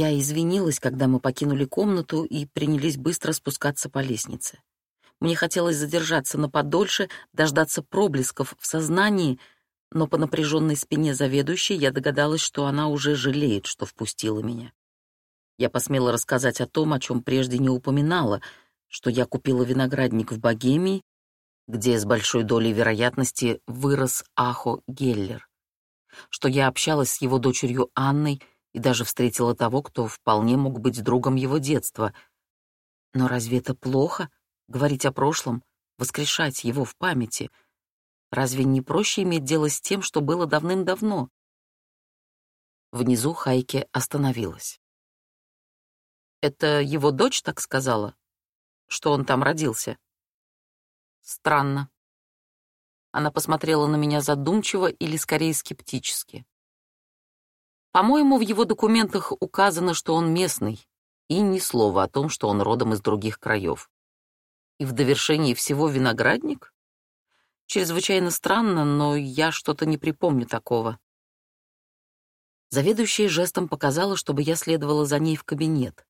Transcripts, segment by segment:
Я извинилась, когда мы покинули комнату и принялись быстро спускаться по лестнице. Мне хотелось задержаться на подольше, дождаться проблесков в сознании, но по напряженной спине заведующей я догадалась, что она уже жалеет, что впустила меня. Я посмела рассказать о том, о чем прежде не упоминала, что я купила виноградник в Богемии, где с большой долей вероятности вырос Ахо Геллер, что я общалась с его дочерью Анной и даже встретила того, кто вполне мог быть другом его детства. Но разве это плохо — говорить о прошлом, воскрешать его в памяти? Разве не проще иметь дело с тем, что было давным-давно? Внизу Хайке остановилась. «Это его дочь так сказала? Что он там родился?» «Странно». Она посмотрела на меня задумчиво или скорее скептически. По-моему, в его документах указано, что он местный, и ни слова о том, что он родом из других краев. И в довершении всего виноградник? Чрезвычайно странно, но я что-то не припомню такого. Заведующая жестом показала, чтобы я следовала за ней в кабинет.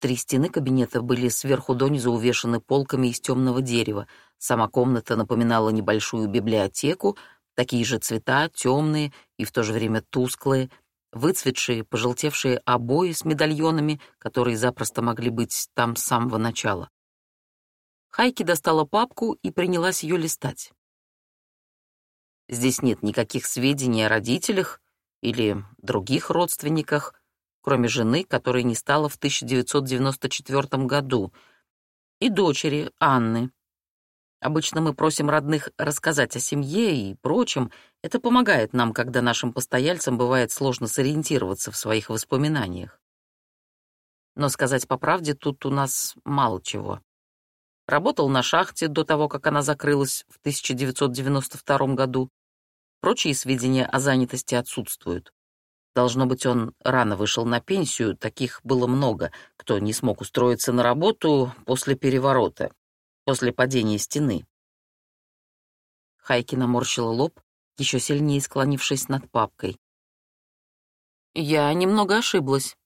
Три стены кабинета были сверху донизу увешаны полками из темного дерева. Сама комната напоминала небольшую библиотеку, такие же цвета, темные и в то же время тусклые, выцветшие, пожелтевшие обои с медальонами, которые запросто могли быть там с самого начала. Хайки достала папку и принялась ее листать. Здесь нет никаких сведений о родителях или других родственниках, кроме жены, которой не стало в 1994 году, и дочери Анны, Обычно мы просим родных рассказать о семье и прочем. Это помогает нам, когда нашим постояльцам бывает сложно сориентироваться в своих воспоминаниях. Но сказать по правде, тут у нас мало чего. Работал на шахте до того, как она закрылась в 1992 году. Прочие сведения о занятости отсутствуют. Должно быть, он рано вышел на пенсию, таких было много, кто не смог устроиться на работу после переворота после падения стены. Хайки наморщила лоб, еще сильнее склонившись над папкой. Я немного ошиблась.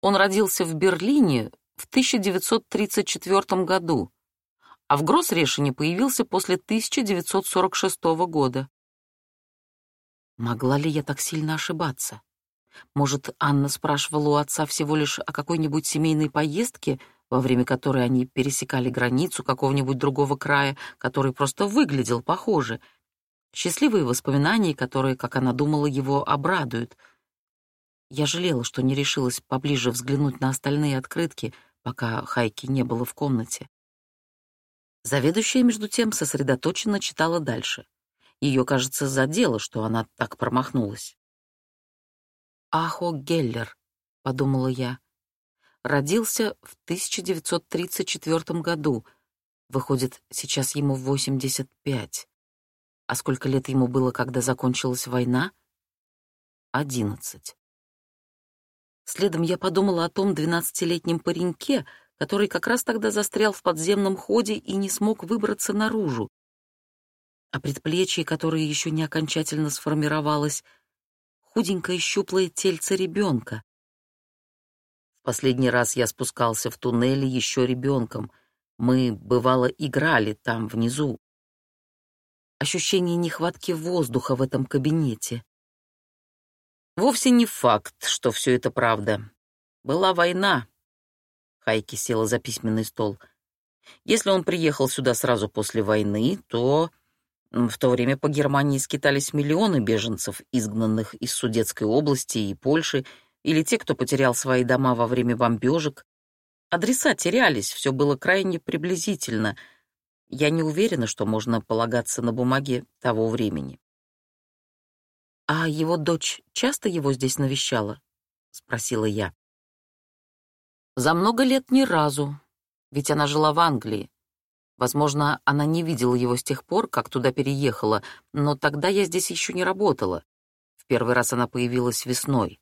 Он родился в Берлине в 1934 году, а в Гроссрешине появился после 1946 года. Могла ли я так сильно ошибаться? Может, Анна спрашивала у отца всего лишь о какой-нибудь семейной поездке — во время которой они пересекали границу какого-нибудь другого края, который просто выглядел похоже. Счастливые воспоминания, которые, как она думала, его обрадуют. Я жалела, что не решилась поближе взглянуть на остальные открытки, пока Хайки не было в комнате. Заведующая, между тем, сосредоточенно читала дальше. Ее, кажется, задело, что она так промахнулась. «Ахо Геллер», — подумала я, родился в 1934 году. Выходит, сейчас ему 85. А сколько лет ему было, когда закончилась война? Одиннадцать. Следом я подумала о том двенадцатилетнем пареньке, который как раз тогда застрял в подземном ходе и не смог выбраться наружу. О предплечье, которое еще не окончательно сформировалось, худенькое щуплое тельце ребенка. Последний раз я спускался в туннеле еще ребенком. Мы, бывало, играли там, внизу. Ощущение нехватки воздуха в этом кабинете. Вовсе не факт, что все это правда. Была война. Хайки села за письменный стол. Если он приехал сюда сразу после войны, то в то время по Германии скитались миллионы беженцев, изгнанных из Судетской области и Польши, или те, кто потерял свои дома во время бомбежек. Адреса терялись, все было крайне приблизительно. Я не уверена, что можно полагаться на бумаге того времени. «А его дочь часто его здесь навещала?» — спросила я. «За много лет ни разу, ведь она жила в Англии. Возможно, она не видела его с тех пор, как туда переехала, но тогда я здесь еще не работала. В первый раз она появилась весной.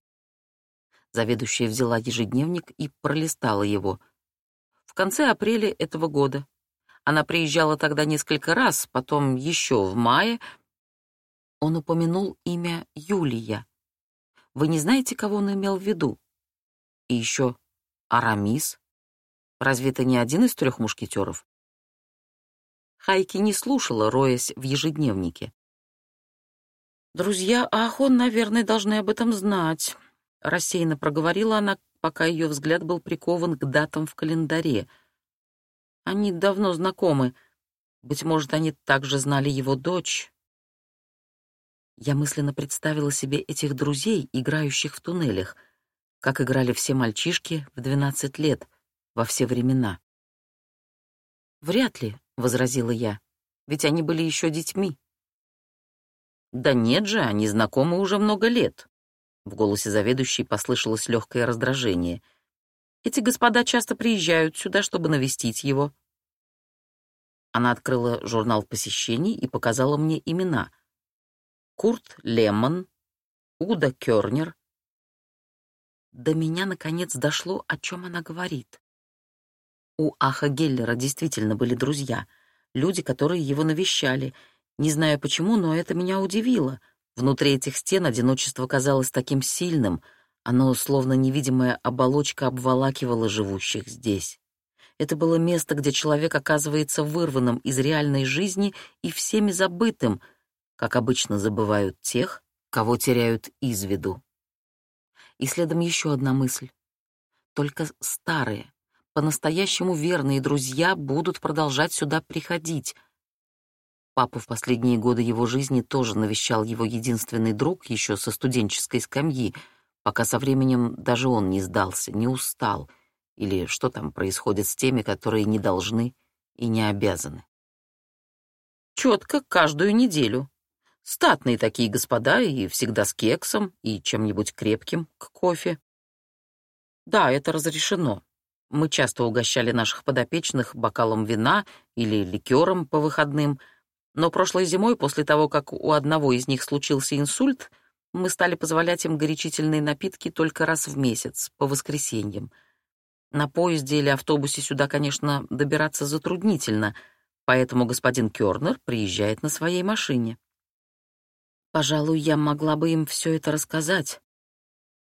Заведующая взяла ежедневник и пролистала его. В конце апреля этого года. Она приезжала тогда несколько раз, потом еще в мае. Он упомянул имя Юлия. Вы не знаете, кого он имел в виду? И еще Арамис. Разве это не один из трех мушкетеров? Хайки не слушала, роясь в ежедневнике. «Друзья Ахон, наверное, должны об этом знать», — рассеянно проговорила она, пока ее взгляд был прикован к датам в календаре. «Они давно знакомы. Быть может, они также знали его дочь». Я мысленно представила себе этих друзей, играющих в туннелях, как играли все мальчишки в 12 лет, во все времена. «Вряд ли», — возразила я, — «ведь они были еще детьми». «Да нет же, они знакомы уже много лет», — в голосе заведующей послышалось легкое раздражение. «Эти господа часто приезжают сюда, чтобы навестить его». Она открыла журнал посещений и показала мне имена. Курт Лемон, Уда Кёрнер. До меня, наконец, дошло, о чем она говорит. У Аха Геллера действительно были друзья, люди, которые его навещали. Не знаю почему, но это меня удивило. Внутри этих стен одиночество казалось таким сильным, оно, словно невидимая оболочка, обволакивало живущих здесь. Это было место, где человек оказывается вырванным из реальной жизни и всеми забытым, как обычно забывают тех, кого теряют из виду. И следом еще одна мысль. Только старые, по-настоящему верные друзья будут продолжать сюда приходить. Папу в последние годы его жизни тоже навещал его единственный друг еще со студенческой скамьи, пока со временем даже он не сдался, не устал, или что там происходит с теми, которые не должны и не обязаны. Четко каждую неделю. Статные такие господа и всегда с кексом и чем-нибудь крепким к кофе. Да, это разрешено. Мы часто угощали наших подопечных бокалом вина или ликером по выходным, но прошлой зимой, после того, как у одного из них случился инсульт, мы стали позволять им горячительные напитки только раз в месяц, по воскресеньям. На поезде или автобусе сюда, конечно, добираться затруднительно, поэтому господин Кёрнер приезжает на своей машине. Пожалуй, я могла бы им все это рассказать.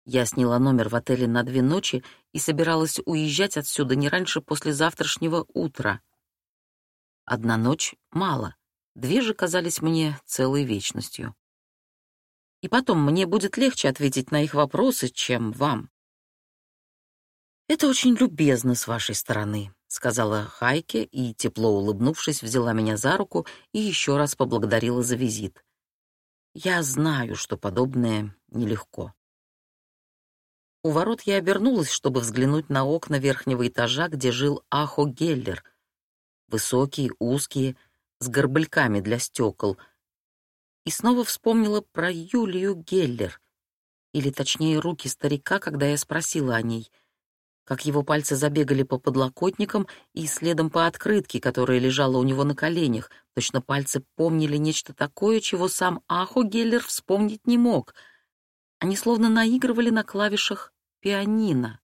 Я сняла номер в отеле на две ночи и собиралась уезжать отсюда не раньше послезавтрашнего утра. Одна ночь — мало, две же казались мне целой вечностью. И потом мне будет легче ответить на их вопросы, чем вам. «Это очень любезно с вашей стороны», — сказала Хайке и, тепло улыбнувшись, взяла меня за руку и еще раз поблагодарила за визит. «Я знаю, что подобное нелегко». У ворот я обернулась, чтобы взглянуть на окна верхнего этажа, где жил Ахо Геллер. Высокие, узкие, с горбыльками для стекол. И снова вспомнила про Юлию Геллер, или точнее руки старика, когда я спросила о ней, как его пальцы забегали по подлокотникам и следом по открытке, которая лежала у него на коленях. Точно пальцы помнили нечто такое, чего сам Ахо Геллер вспомнить не мог — они словно наигрывали на клавишах пианино.